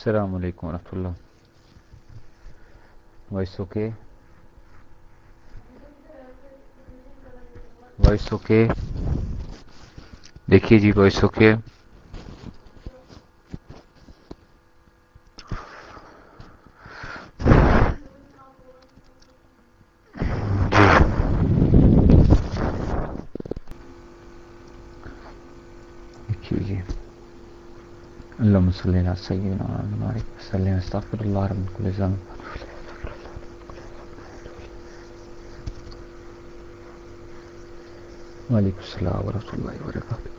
السلام علیکم ورحمۃ اللہ۔ وائس اوکے وائس اوکے دیکھیے جی وائس اوکے اللهم صل على سيدنا محمد وسلم، استغفر الله رب كل ذنب وعليكم السلام ورحمة الله وبركاته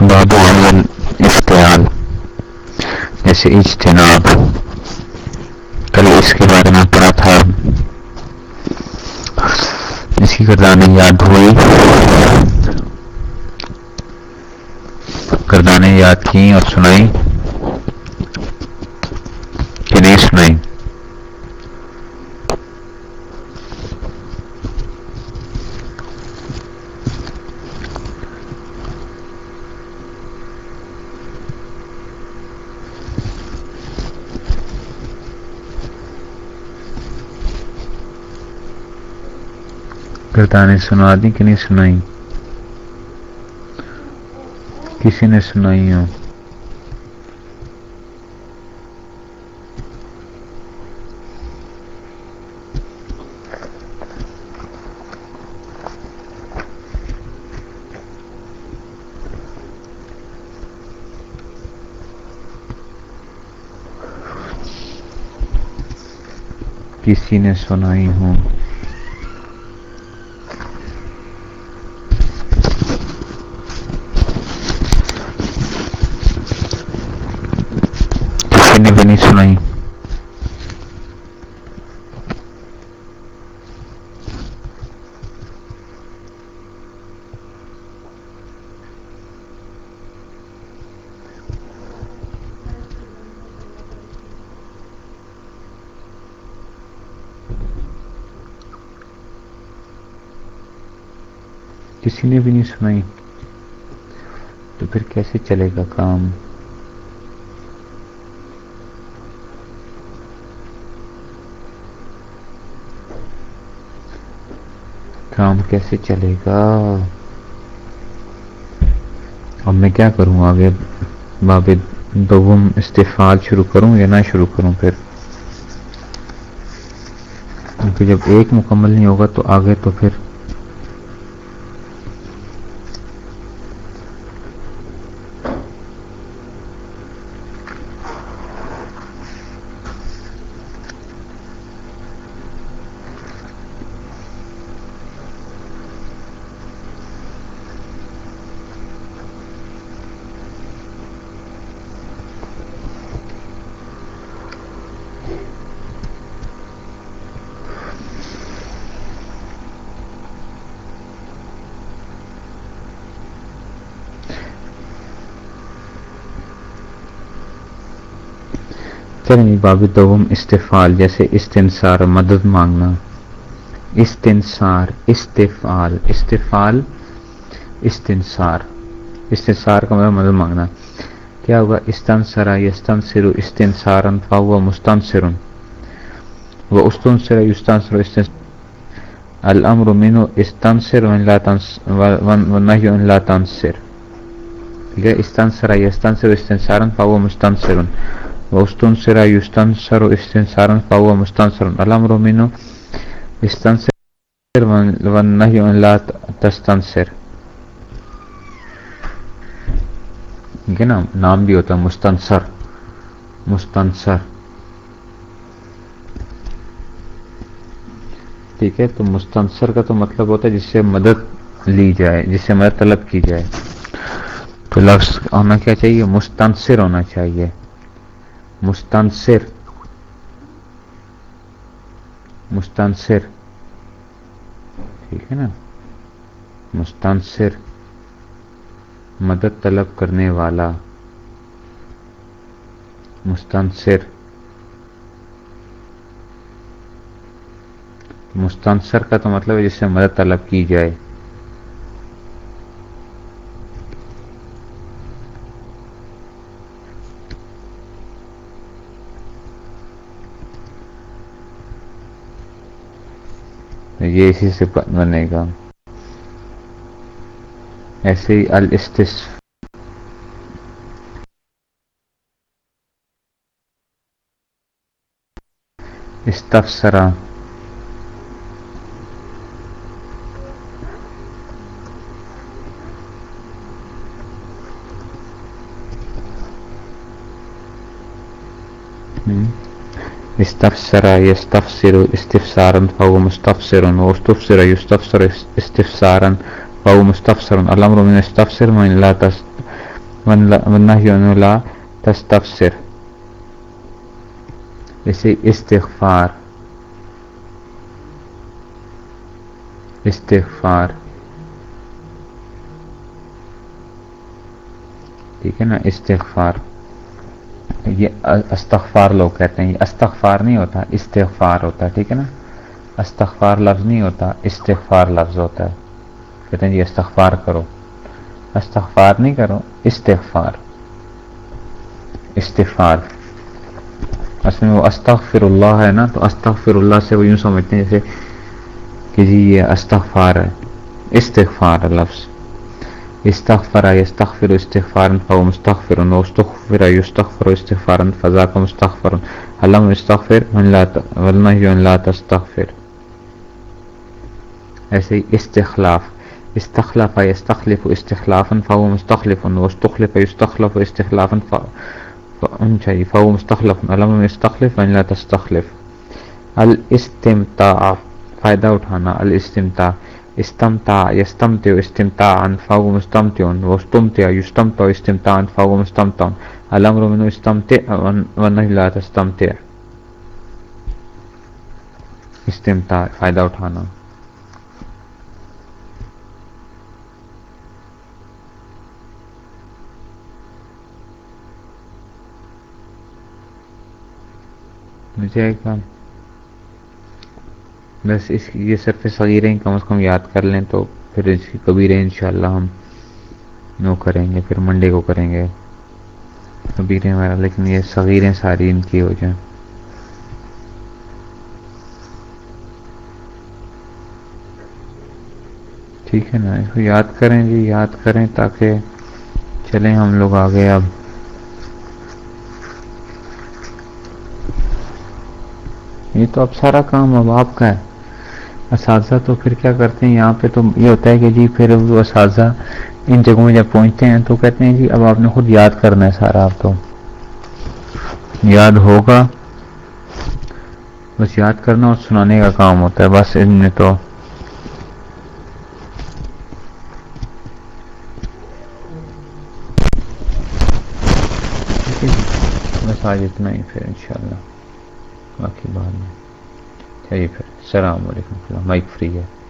باب عمل افتعال، جیسے اجتناب کی گردانیں یاد ہوئی گردانیں یاد کی اور سنائی کہ نہیں سنائی گردانیں سنا دی کہ نہیں سنائی؟ کسی نے سنائی ہو؟ کسی نے سنائی ہوں نے بھی نہیں سنائی۔ کسی نے بھی نہیں سنائی۔ تو پھر کیسے چلے گا کام؟ کام کیسے چلے گا؟ اب میں کیا کروں؟ آگے باب دوم استفال شروع کروں یا نہ شروع کروں پھر؟ کیونکہ جب ایک مکمل نہیں ہوگا تو آگے تو پھر باب دوم استفال جیسے استنسار مدد مانگنا استنسار استفال استفال استنسار استنسار کا مطلب مدد مانگنا۔ کیا ہوگا استنسرا یستنسر استنسارن فاہوا مستنسر و استنسر یستنسر استنسر الامر منو استنسر و نحی ان لا تنسر استنسرا یستنسر استنسارن فاہوا مستنسرن واستنصر يستنصر استنصارا فهو مستنصر الامر منه استنصر والنهي ان لا تستنصر نا، نام بھی ہوتا ہے مستنصر مستنصر۔ ٹھیک ہے، تو مستنصر کا تو مطلب ہوتا ہے جس سے مدد لی جائے، جس سے مدد طلب کی جائے۔ تو لفظ ہونا کیا چاہیے؟ مستنصر ہونا چاہیے۔ مستنصر. مستنصر. ٹھیک ہے نا؟ مستنصر. مدد طلب کرنے والا. مستنصر. مستنصر کا تو مطلب ہے جس سے مدد طلب کی جائے۔ یہ اسی سے بنے گا۔ ایسے ہی الاستس استفسرا mm استفسر يستفسر استفسارا فهو مستفسر واستفسر يستفسر استفسارا فهو مستفسر الأمر من استفسر من لا تست والنهي أنه لا تستفسر جیسے استغفار. استغفار. ٹھیک ہے نا؟ استغفار. یہ استغفار لوگ کہتے ہیں، یہ استغفار نہیں ہوتا، استغفار ہوتا ہے، ٹھیک ہے نا؟ استغفار لفظ نہیں ہوتا، استغفار لفظ ہوتا ہے۔ کہتے ہیں جی استغفار کرو۔ استغفار نہیں کرو، استغفار۔ استغفار۔ اصل میں وہ استغفر اللہ ہے نا، تو استغفر اللہ سے وہ یوں سمجھتے ہیں جیسے کہ جی یہ استغفار ہے، استغفار لفظ۔ استغفر يستغفر استغفارا فهو مستغفر واستغفر يستغفر استغفارا فذاك مستغفر اللهم استغفر من لا والنهي ان لا تستغفر. ایسے استخلاف. استخلف يستخلف استخلافا فهو مستخلف واستخلف يستخلف استخلافا ف... ف... فهو مستخلف. اللهم استخلف من لا تستخلف. الاستمتاع. فائدہ اٹھانا. الاستمتاع. استمتع، يستمتع استمتاعا، فهو مستمتع. واستمتع، يستمتع استمتاعا، فهو مستمتع. الأمر منه استمتع والنهي لا تستمتع. استمتاع فائدہ اٹھانا. مجھے ایک کام بس اس یہ صرف صغیریں کم از کم یاد کر لیں تو پھر اس کی کبیریں انشاءاللہ ہم نو کریں گے، پھر منڈے کو کریں گے۔ کبیریں وغیرہ لیکن یہ صغیریں ساری ان کی ہو جائیں ٹھیک ہے نا، اس کو یاد کریں جی یاد کریں تاکہ چلیں ہم لوگ آگے اب۔ یہ تو اب سارا کام اب آپ کا ہے۔ اساتذہ تو پھر کیا کرتے ہیں؟ یہاں پہ تو یہ ہوتا ہے کہ جی پھر وہ اساتذہ ان جگہوں میں جب پہنچتے ہیں تو کہتے ہیں جی اب آپ نے خود یاد کرنا ہے سارا، آپ تو یاد ہوگا۔ بس یاد کرنا اور سنانے کا کام ہوتا ہے، بس ان میں تو۔ جی، بس آج اتنا ہی پھر انشاءاللہ۔ باقی بعد میں۔ چلیے پھر۔ السلام علیکم. مائک فری ہے.